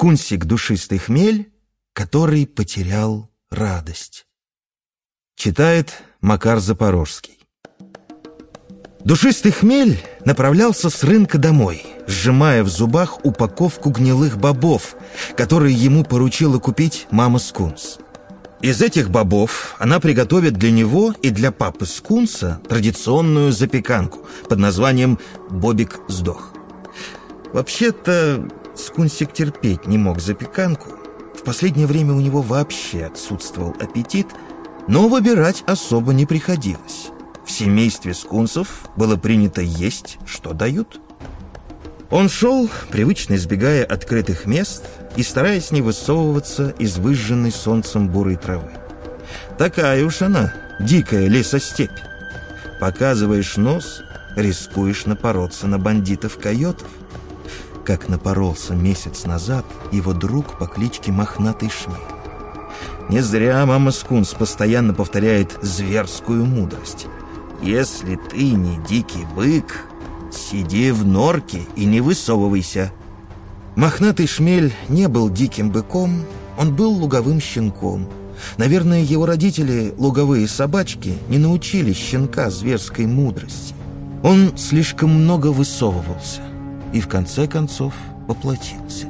Скунсик душистый хмель, который потерял радость. Читает Макар Запорожский. Душистый хмель направлялся с рынка домой, сжимая в зубах упаковку гнилых бобов, которые ему поручила купить мама Скунс. Из этих бобов она приготовит для него и для папы Скунса традиционную запеканку под названием «Бобик сдох». Вообще-то Скунсик терпеть не мог запеканку. В последнее время у него вообще отсутствовал аппетит, но выбирать особо не приходилось. В семействе скунсов было принято есть, что дают. Он шел, привычно избегая открытых мест и стараясь не высовываться из выжженной солнцем бурой травы. Такая уж она, дикая лесостепь. Показываешь нос, рискуешь напороться на бандитов-койотов. Как напоролся месяц назад его друг по кличке Мохнатый Шмель. Не зря мама Скунс постоянно повторяет зверскую мудрость. Если ты не дикий бык, сиди в норке и не высовывайся. Мохнатый шмель не был диким быком, он был луговым щенком. Наверное, его родители, луговые собачки, не научили щенка зверской мудрости. Он слишком много высовывался и в конце концов поплатился.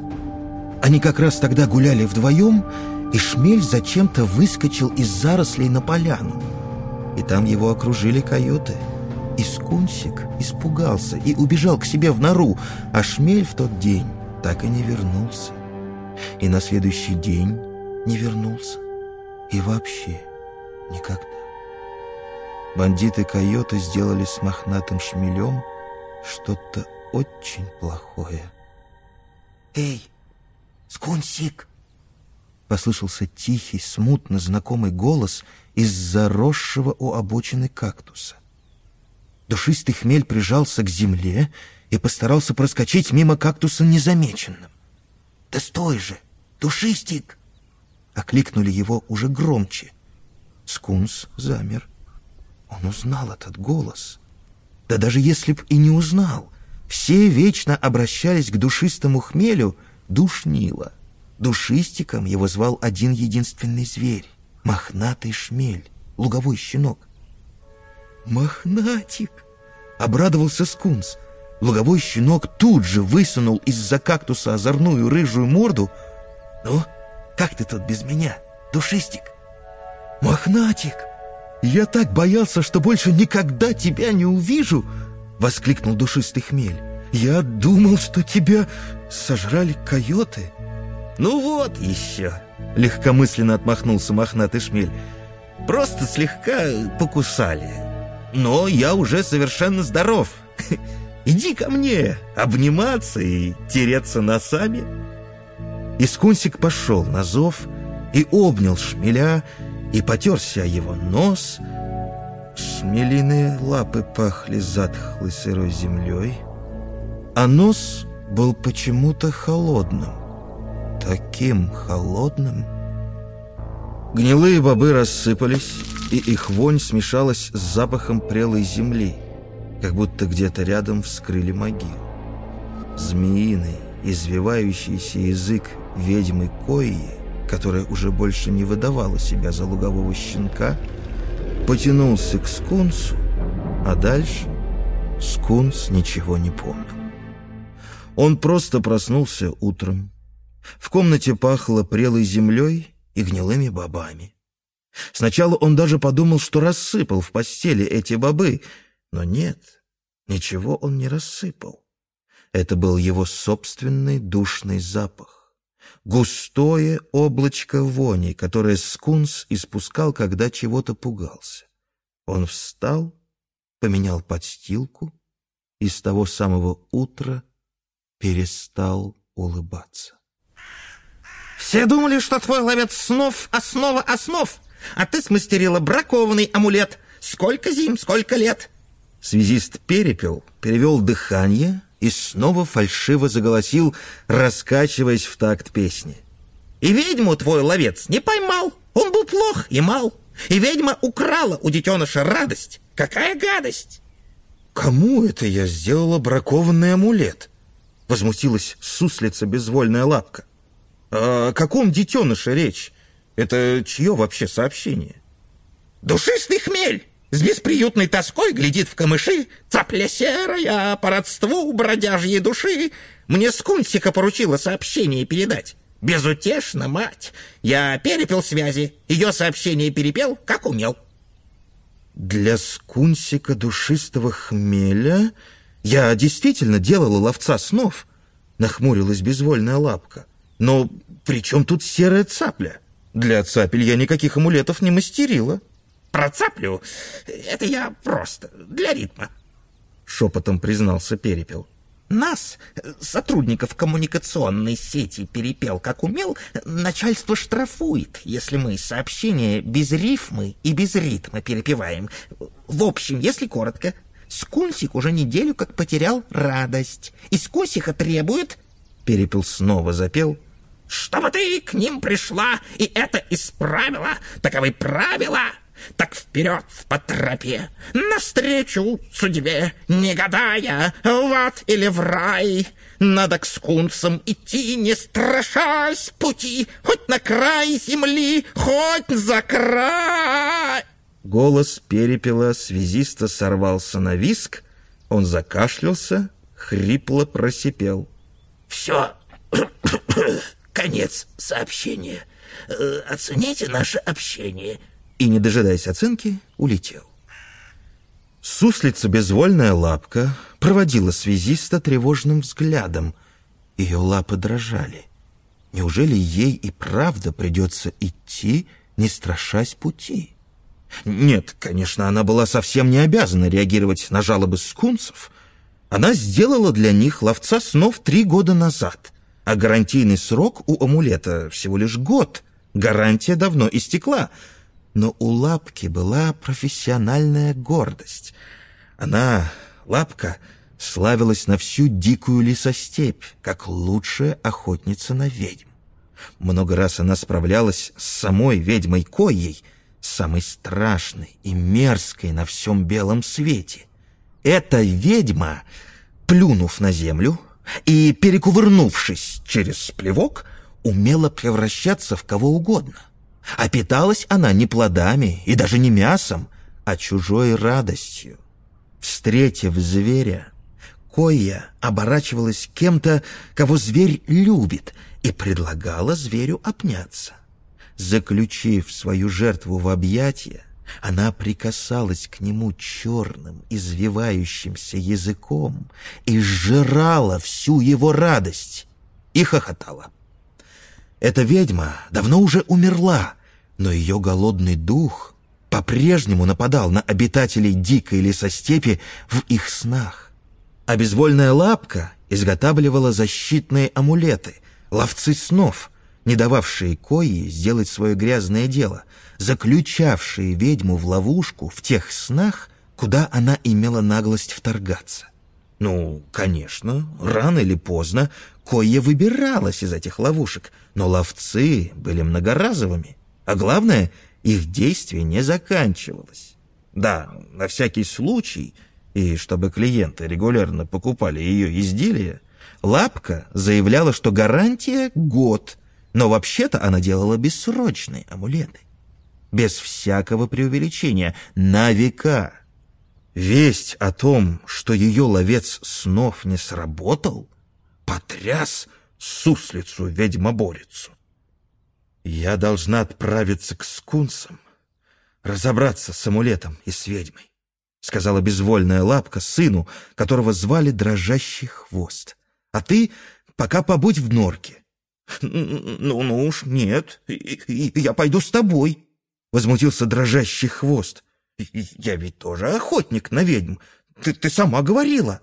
Они как раз тогда гуляли вдвоем, и шмель зачем-то выскочил из зарослей на поляну и там его окружили койоты. И Скунсик испугался и убежал к себе в нору, а Шмель в тот день так и не вернулся. И на следующий день не вернулся. И вообще никогда. Бандиты-койоты сделали с мохнатым шмелем что-то очень плохое. «Эй, Скунсик!» Послышался тихий, смутно знакомый голос — из заросшего у обочины кактуса. Душистый хмель прижался к земле и постарался проскочить мимо кактуса незамеченным. «Да стой же, душистик!» Окликнули его уже громче. Скунс замер. Он узнал этот голос. Да даже если б и не узнал, все вечно обращались к душистому хмелю душнило. Душистиком его звал один единственный зверь мохнатый шмель, луговой щенок. «Мохнатик!» — обрадовался скунс. Луговой щенок тут же высунул из-за кактуса озорную рыжую морду. «Ну, как ты тут без меня, душистик?» «Мохнатик! Я так боялся, что больше никогда тебя не увижу!» — воскликнул душистый хмель. «Я думал, что тебя сожрали койоты!» «Ну вот еще!» — легкомысленно отмахнулся мохнатый шмель. «Просто слегка покусали. Но я уже совершенно здоров. Иди ко мне обниматься и тереться носами». Искунсик пошел на зов и обнял шмеля, и потерся его нос. Шмелиные лапы пахли затхлой сырой землей, а нос был почему-то холодным таким холодным. Гнилые бобы рассыпались, и их вонь смешалась с запахом прелой земли, как будто где-то рядом вскрыли могилу. Змеиный, извивающийся язык ведьмы Кои, которая уже больше не выдавала себя за лугового щенка, потянулся к скунсу, а дальше скунс ничего не помнил. Он просто проснулся утром, в комнате пахло прелой землей и гнилыми бобами. Сначала он даже подумал, что рассыпал в постели эти бобы, но нет, ничего он не рассыпал. Это был его собственный душный запах. Густое облачко вони, которое скунс испускал, когда чего-то пугался. Он встал, поменял подстилку и с того самого утра перестал улыбаться. Все думали, что твой ловец снов — основа основ, а ты смастерила бракованный амулет. Сколько зим, сколько лет!» Связист перепел, перевел дыхание и снова фальшиво заголосил, раскачиваясь в такт песни. «И ведьму твой ловец не поймал, он был плох и мал, и ведьма украла у детеныша радость. Какая гадость!» «Кому это я сделала бракованный амулет?» Возмутилась суслица безвольная лапка. О каком детеныше речь? Это чье вообще сообщение? Душистый хмель с бесприютной тоской глядит в камыши, цапля серая по родству бродяжьей души. Мне скунсика поручила сообщение передать. Безутешно, мать. Я перепел связи, ее сообщение перепел, как умел. Для скунсика душистого хмеля я действительно делала ловца снов, нахмурилась безвольная лапка. Но при чем тут серая цапля? Для цапель я никаких амулетов не мастерила. Про цаплю это я просто, для ритма. Шепотом признался Перепел. Нас, сотрудников коммуникационной сети «Перепел как умел», начальство штрафует, если мы сообщения без рифмы и без ритма перепеваем. В общем, если коротко, Скунсик уже неделю как потерял радость. И Скунсиха требует... Перепел снова запел. «Чтобы ты к ним пришла и это исправила, таковы правила!» Так вперед по тропе, навстречу судьбе, не гадая, в ад или в рай. Надо к скунсам идти, не страшась пути, хоть на край земли, хоть за край. Голос перепела связиста сорвался на виск, он закашлялся, хрипло просипел. «Все, конец сообщения. Э, оцените наше общение и, не дожидаясь оценки, улетел. Суслица безвольная лапка проводила связиста тревожным взглядом. Ее лапы дрожали. Неужели ей и правда придется идти, не страшась пути? Нет, конечно, она была совсем не обязана реагировать на жалобы скунсов. Она сделала для них ловца снов три года назад, а гарантийный срок у амулета всего лишь год. Гарантия давно истекла — но у Лапки была профессиональная гордость. Она, Лапка, славилась на всю дикую лесостепь, как лучшая охотница на ведьм. Много раз она справлялась с самой ведьмой Коей, самой страшной и мерзкой на всем белом свете. Эта ведьма, плюнув на землю и перекувырнувшись через плевок, умела превращаться в кого угодно. А питалась она не плодами и даже не мясом, а чужой радостью. Встретив зверя, Коя оборачивалась кем-то, кого зверь любит, и предлагала зверю обняться. Заключив свою жертву в объятия, она прикасалась к нему черным, извивающимся языком и сжирала всю его радость и хохотала. Эта ведьма давно уже умерла, но ее голодный дух по-прежнему нападал на обитателей дикой лесостепи в их снах. А безвольная лапка изготавливала защитные амулеты, ловцы снов, не дававшие Кои сделать свое грязное дело, заключавшие ведьму в ловушку в тех снах, куда она имела наглость вторгаться. Ну, конечно, рано или поздно Койя выбиралась из этих ловушек, но ловцы были многоразовыми, а главное, их действие не заканчивалось. Да, на всякий случай, и чтобы клиенты регулярно покупали ее изделия, Лапка заявляла, что гарантия — год, но вообще-то она делала бессрочные амулеты. Без всякого преувеличения, на века. Весть о том, что ее ловец снов не сработал, потряс суслицу ведьмоборицу. Я должна отправиться к скунсам, разобраться с амулетом и с ведьмой, сказала безвольная лапка сыну, которого звали Дрожащий Хвост. А ты пока побудь в норке. Ну, ну уж нет, я пойду с тобой, возмутился Дрожащий Хвост. Я ведь тоже охотник на ведьм. Ты, ты сама говорила.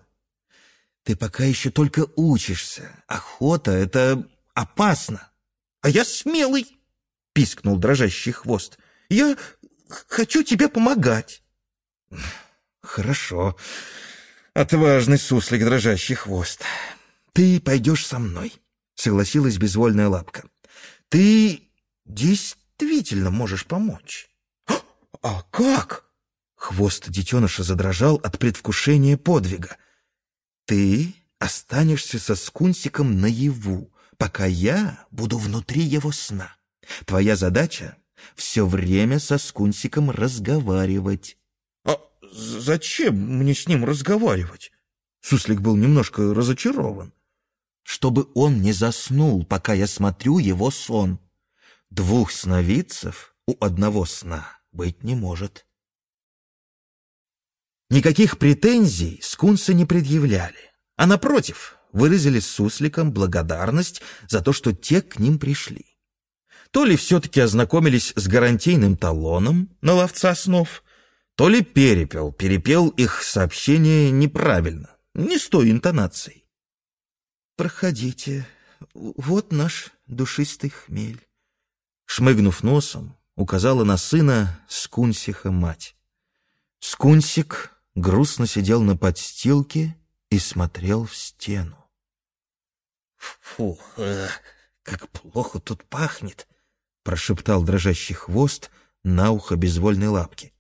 Ты пока еще только учишься. Охота — это опасно. А я смелый, — пискнул дрожащий хвост. Я хочу тебе помогать. Хорошо. Отважный суслик, дрожащий хвост. Ты пойдешь со мной, — согласилась безвольная лапка. Ты действительно можешь помочь. А как? Хвост детеныша задрожал от предвкушения подвига. Ты останешься со скунсиком наяву, пока я буду внутри его сна. Твоя задача — все время со Скунсиком разговаривать. А зачем мне с ним разговаривать? Суслик был немножко разочарован. Чтобы он не заснул, пока я смотрю его сон. Двух сновидцев у одного сна быть не может. Никаких претензий скунсы не предъявляли, а напротив, выразили сусликам благодарность за то, что те к ним пришли. То ли все-таки ознакомились с гарантийным талоном на ловца снов, то ли перепел, перепел их сообщение неправильно, не с той интонацией. «Проходите, вот наш душистый хмель», — шмыгнув носом, указала на сына Скунсиха мать. Скунсик грустно сидел на подстилке и смотрел в стену. «Фух, э, как плохо тут пахнет!» — прошептал дрожащий хвост на ухо безвольной лапки.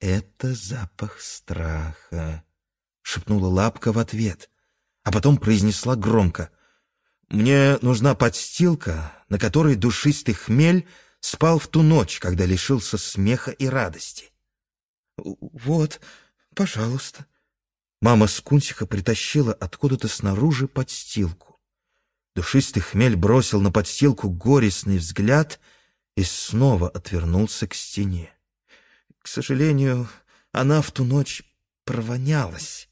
«Это запах страха», — шепнула лапка в ответ, а потом произнесла громко. «Мне нужна подстилка, на которой душистый хмель спал в ту ночь, когда лишился смеха и радости». «Вот», «Пожалуйста». Мама Скунсиха притащила откуда-то снаружи подстилку. Душистый хмель бросил на подстилку горестный взгляд и снова отвернулся к стене. К сожалению, она в ту ночь провонялась.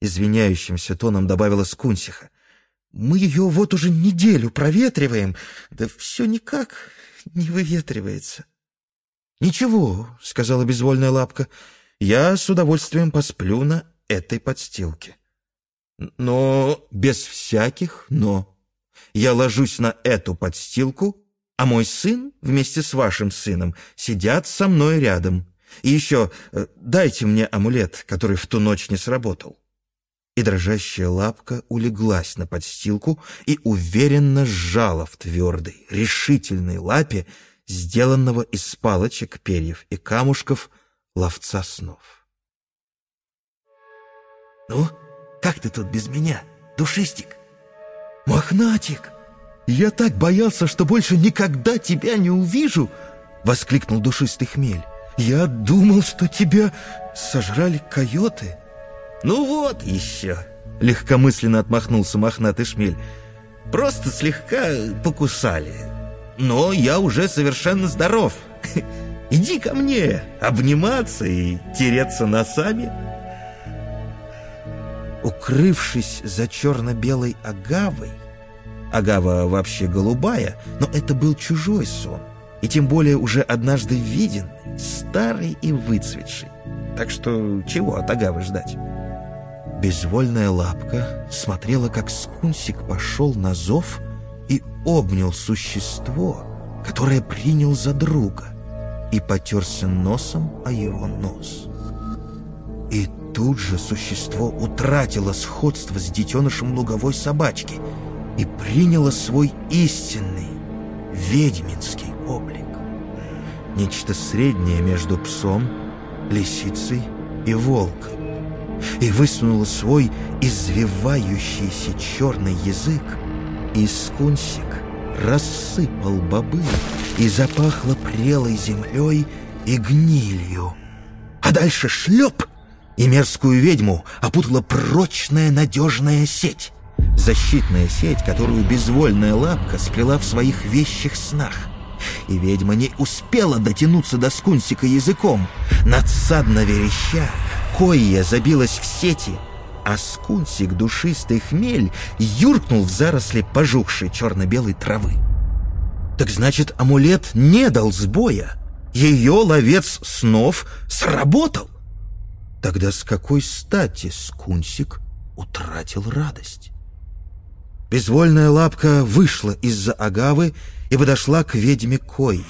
Извиняющимся тоном добавила Скунсиха. «Мы ее вот уже неделю проветриваем, да все никак не выветривается». «Ничего», — сказала безвольная лапка, — я с удовольствием посплю на этой подстилке. Но без всяких «но». Я ложусь на эту подстилку, а мой сын вместе с вашим сыном сидят со мной рядом. И еще э, дайте мне амулет, который в ту ночь не сработал. И дрожащая лапка улеглась на подстилку и уверенно сжала в твердой, решительной лапе, сделанного из палочек, перьев и камушков, ловца снов. «Ну, как ты тут без меня, душистик?» «Мохнатик! Я так боялся, что больше никогда тебя не увижу!» — воскликнул душистый хмель. «Я думал, что тебя сожрали койоты». «Ну вот еще!» — легкомысленно отмахнулся мохнатый шмель. «Просто слегка покусали. Но я уже совершенно здоров. Иди ко мне, обниматься и тереться носами. Укрывшись за черно-белой агавой, агава вообще голубая, но это был чужой сон, и тем более уже однажды виден, старый и выцветший. Так что чего от агавы ждать? Безвольная лапка смотрела, как скунсик пошел на зов и обнял существо, которое принял за друга — и потерся носом о его нос. И тут же существо утратило сходство с детенышем луговой собачки и приняло свой истинный ведьминский облик. Нечто среднее между псом, лисицей и волком. И высунуло свой извивающийся черный язык, и скунсик рассыпал бобы и запахло прелой землей и гнилью. А дальше шлеп, и мерзкую ведьму опутала прочная надежная сеть. Защитная сеть, которую безвольная лапка сплела в своих вещих снах. И ведьма не успела дотянуться до скунсика языком. Надсадно вереща, Койя забилась в сети, а скунсик, душистый хмель, юркнул в заросли пожухшей черно-белой травы. Так значит, амулет не дал сбоя. Ее ловец снов сработал. Тогда с какой стати скунсик утратил радость? Безвольная лапка вышла из-за агавы и подошла к ведьме Койе.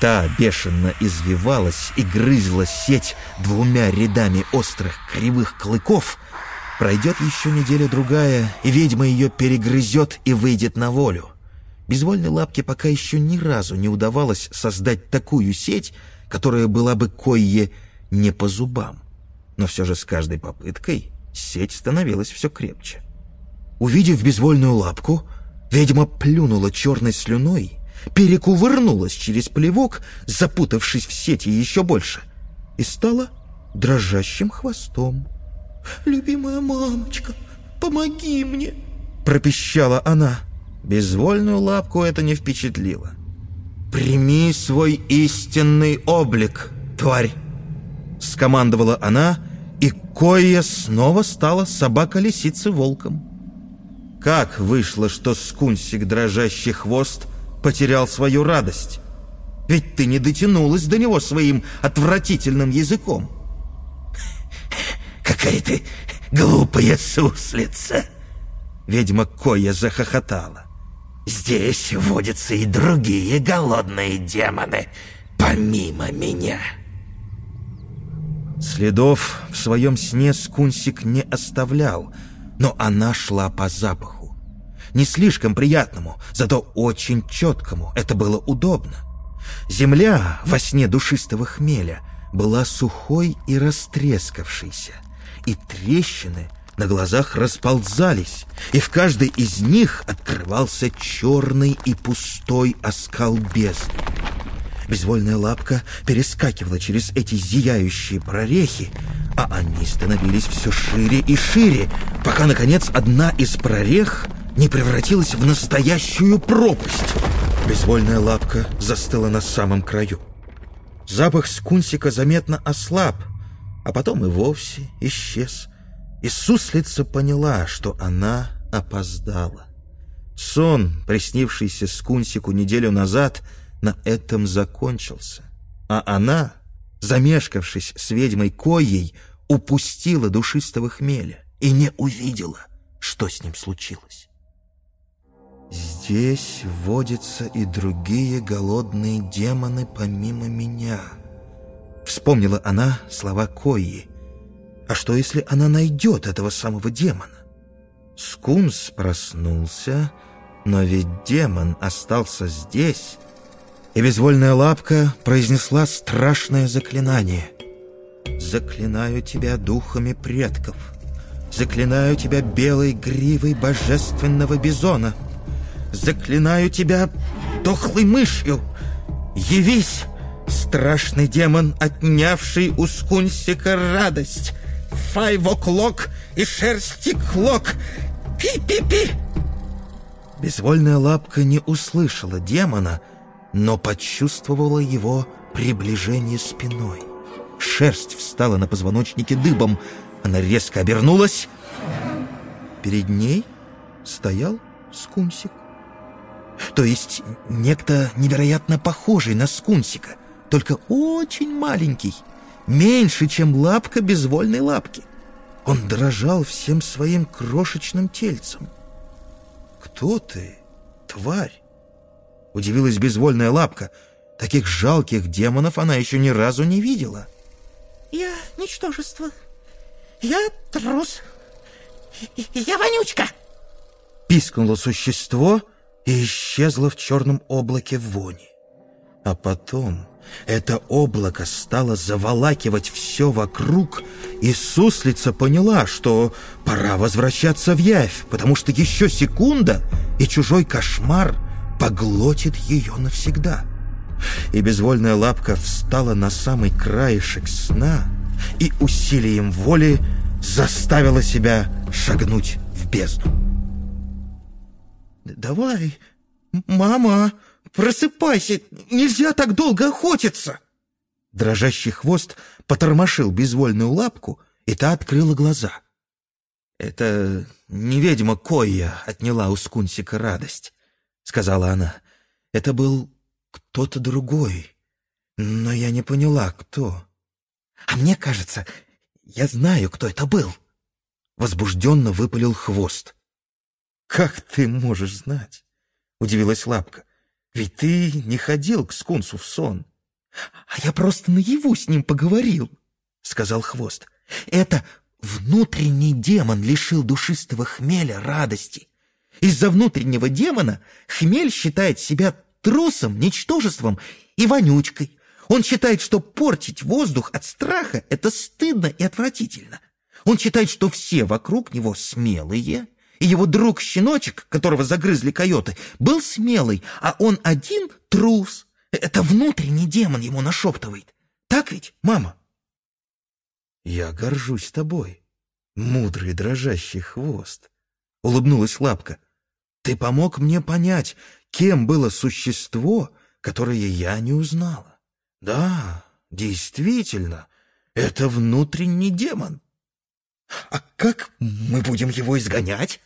Та бешено извивалась и грызла сеть двумя рядами острых кривых клыков. Пройдет еще неделя-другая, и ведьма ее перегрызет и выйдет на волю. Безвольной лапке пока еще ни разу не удавалось создать такую сеть, которая была бы кое не по зубам. Но все же с каждой попыткой сеть становилась все крепче. Увидев безвольную лапку, Ведьма плюнула черной слюной, перекувырнулась через плевок, запутавшись в сети еще больше, и стала дрожащим хвостом. «Любимая мамочка, помоги мне!» — пропищала она. Безвольную лапку это не впечатлило. «Прими свой истинный облик, тварь!» — скомандовала она, и Коя снова стала собака-лисицы-волком. Как вышло, что скунсик дрожащий хвост потерял свою радость? Ведь ты не дотянулась до него своим отвратительным языком. «Какая ты глупая суслица!» Ведьма Коя захохотала. «Здесь водятся и другие голодные демоны, помимо меня!» Следов в своем сне Скунсик не оставлял, но она шла по запаху. Не слишком приятному, зато очень четкому. Это было удобно. Земля во сне душистого хмеля была сухой и растрескавшейся, и трещины на глазах расползались, и в каждой из них открывался черный и пустой оскал бездны. Безвольная лапка перескакивала через эти зияющие прорехи, а они становились все шире и шире, пока, наконец, одна из прорех не превратилась в настоящую пропасть. Безвольная лапка застыла на самом краю. Запах скунсика заметно ослаб, а потом и вовсе исчез. И суслица поняла, что она опоздала. Сон, приснившийся скунсику неделю назад, на этом закончился. А она, замешкавшись с ведьмой Коей, упустила душистого хмеля и не увидела, что с ним случилось. «Здесь водятся и другие голодные демоны помимо меня», — вспомнила она слова Кои. «А что, если она найдет этого самого демона?» Скунс проснулся, но ведь демон остался здесь, и безвольная лапка произнесла страшное заклинание. «Заклинаю тебя духами предков, заклинаю тебя белой гривой божественного бизона». Заклинаю тебя дохлой мышью. Явись, страшный демон, отнявший у скунсика радость. Файв-о'клок и шерсти клок. Пи-пи-пи. Безвольная лапка не услышала демона, но почувствовала его приближение спиной. Шерсть встала на позвоночнике дыбом. Она резко обернулась. Перед ней стоял скунсик. То есть некто невероятно похожий на скунсика, только очень маленький, меньше, чем лапка безвольной лапки. Он дрожал всем своим крошечным тельцем. «Кто ты, тварь?» — удивилась безвольная лапка. Таких жалких демонов она еще ни разу не видела. «Я ничтожество. Я трус. Я вонючка!» Пискнуло существо — и исчезла в черном облаке вони. А потом это облако стало заволакивать все вокруг, и суслица поняла, что пора возвращаться в явь, потому что еще секунда, и чужой кошмар поглотит ее навсегда. И безвольная лапка встала на самый краешек сна и усилием воли заставила себя шагнуть в бездну. «Давай, мама, просыпайся, нельзя так долго охотиться!» Дрожащий хвост потормошил безвольную лапку, и та открыла глаза. «Это не ведьма Койя отняла у скунсика радость», — сказала она. «Это был кто-то другой, но я не поняла, кто». «А мне кажется, я знаю, кто это был», — возбужденно выпалил хвост. «Как ты можешь знать?» — удивилась Лапка. «Ведь ты не ходил к скунсу в сон». «А я просто наяву с ним поговорил», — сказал Хвост. «Это внутренний демон лишил душистого хмеля радости. Из-за внутреннего демона хмель считает себя трусом, ничтожеством и вонючкой. Он считает, что портить воздух от страха — это стыдно и отвратительно. Он считает, что все вокруг него смелые, И его друг-щеночек, которого загрызли койоты, был смелый, а он один трус. Это внутренний демон ему нашептывает. Так ведь, мама? Я горжусь тобой, мудрый дрожащий хвост. Улыбнулась лапка. Ты помог мне понять, кем было существо, которое я не узнала. Да, действительно, это внутренний демон. А как мы будем его изгонять?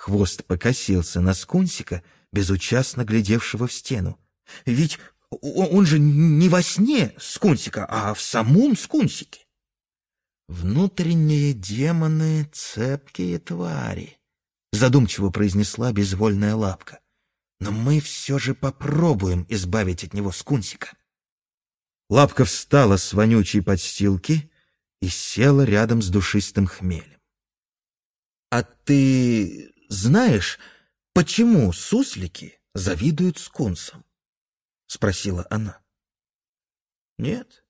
Хвост покосился на скунсика, безучастно глядевшего в стену. Ведь он же не во сне скунсика, а в самом скунсике. Внутренние демоны — цепкие твари, задумчиво произнесла безвольная лапка. Но мы все же попробуем избавить от него скунсика. Лапка встала с вонючей подстилки и села рядом с душистым хмелем. «А ты знаешь, почему суслики завидуют скунсам?» — спросила она. «Нет»,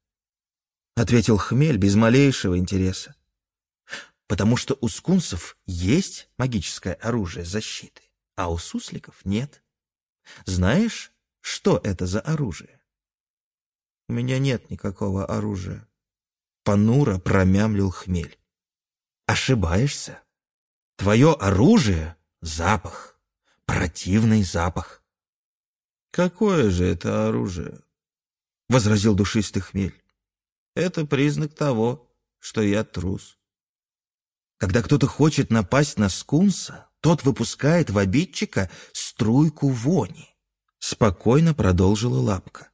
— ответил хмель без малейшего интереса. «Потому что у скунсов есть магическое оружие защиты, а у сусликов нет. Знаешь, что это за оружие?» У меня нет никакого оружия. Понуро промямлил хмель. Ошибаешься. Твое оружие — запах. Противный запах. Какое же это оружие? Возразил душистый хмель. Это признак того, что я трус. Когда кто-то хочет напасть на скунса, тот выпускает в обидчика струйку вони. Спокойно продолжила лапка.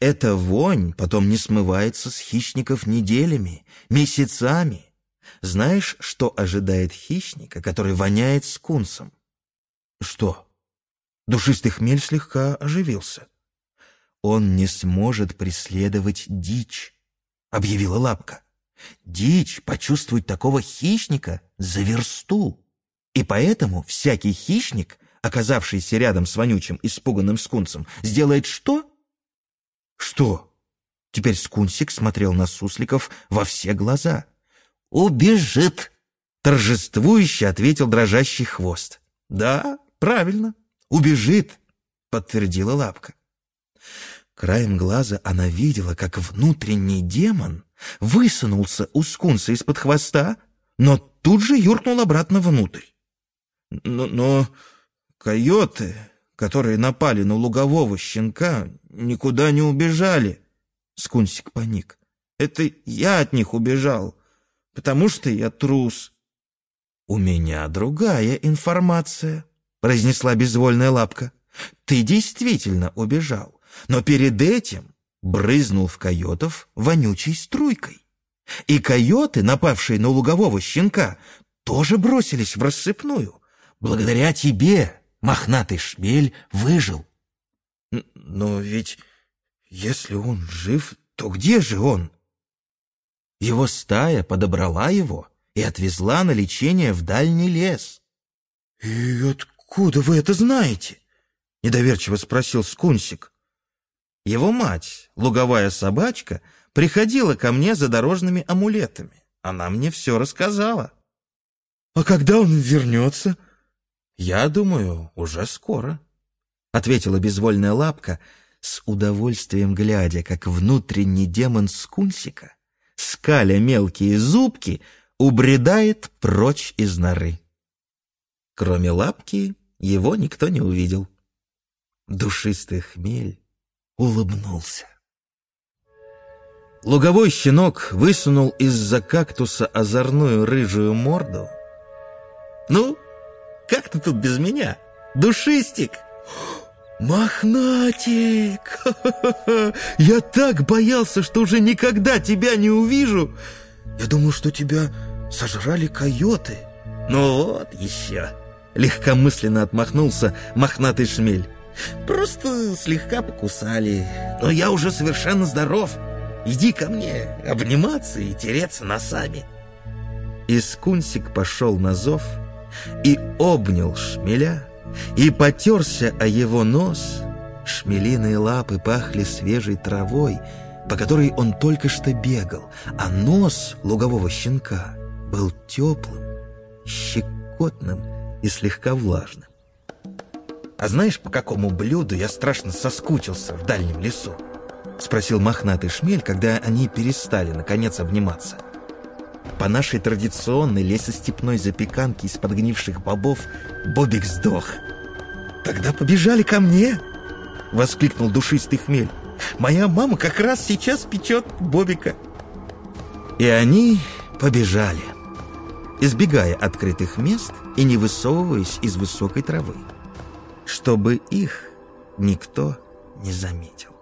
Эта вонь потом не смывается с хищников неделями, месяцами. Знаешь, что ожидает хищника, который воняет скунсом? Что? Душистый хмель слегка оживился. Он не сможет преследовать дичь, объявила лапка. Дичь почувствует такого хищника за версту. И поэтому всякий хищник, оказавшийся рядом с вонючим испуганным скунсом, сделает что? «Что?» Теперь Скунсик смотрел на сусликов во все глаза. «Убежит!» Торжествующе ответил дрожащий хвост. «Да, правильно, убежит!» Подтвердила лапка. Краем глаза она видела, как внутренний демон высунулся у скунса из-под хвоста, но тут же юркнул обратно внутрь. «Но, но койоты которые напали на лугового щенка, никуда не убежали. Скунсик паник. Это я от них убежал, потому что я трус. У меня другая информация, произнесла безвольная лапка. Ты действительно убежал, но перед этим брызнул в койотов вонючей струйкой. И койоты, напавшие на лугового щенка, тоже бросились в рассыпную. Благодаря тебе мохнатый шмель выжил. Но ведь если он жив, то где же он? Его стая подобрала его и отвезла на лечение в дальний лес. «И откуда вы это знаете?» — недоверчиво спросил Скунсик. Его мать, луговая собачка, приходила ко мне за дорожными амулетами. Она мне все рассказала. «А когда он вернется?» «Я думаю, уже скоро», — ответила безвольная лапка, с удовольствием глядя, как внутренний демон скунсика, скаля мелкие зубки, убредает прочь из норы. Кроме лапки, его никто не увидел. Душистый хмель улыбнулся. Луговой щенок высунул из-за кактуса озорную рыжую морду. «Ну, как ты тут без меня? Душистик!» «Мохнатик! Я так боялся, что уже никогда тебя не увижу! Я думал, что тебя сожрали койоты!» «Ну вот еще!» — легкомысленно отмахнулся мохнатый шмель. «Просто слегка покусали, но я уже совершенно здоров. Иди ко мне обниматься и тереться носами!» Искунсик пошел на зов — и обнял шмеля, и потерся о его нос. Шмелиные лапы пахли свежей травой, по которой он только что бегал, а нос лугового щенка был теплым, щекотным и слегка влажным. «А знаешь, по какому блюду я страшно соскучился в дальнем лесу?» — спросил мохнатый шмель, когда они перестали, наконец, обниматься. По нашей традиционной лесостепной запеканке из подгнивших бобов Бобик сдох. «Тогда побежали ко мне!» — воскликнул душистый хмель. «Моя мама как раз сейчас печет Бобика!» И они побежали, избегая открытых мест и не высовываясь из высокой травы, чтобы их никто не заметил.